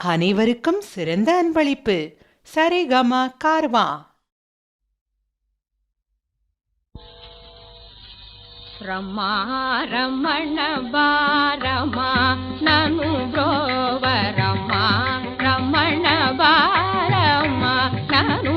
அனைவருக்கும் சிறந்த அன்பளிப்பு. சரிகமா கார்வா. ரமா ரமண பாரமா நனு ப்ரோவரமா ரமண பாரமா நனு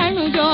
ಅಣುಜೋ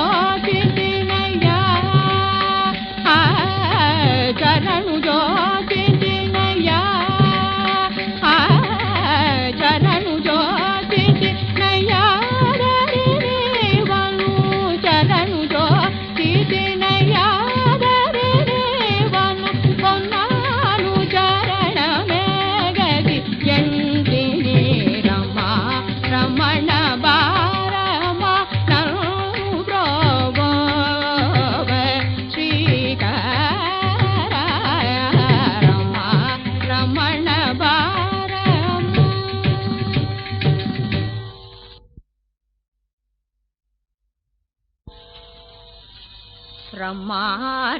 मा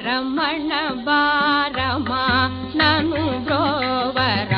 रमण बारमा ननु ग्रोवर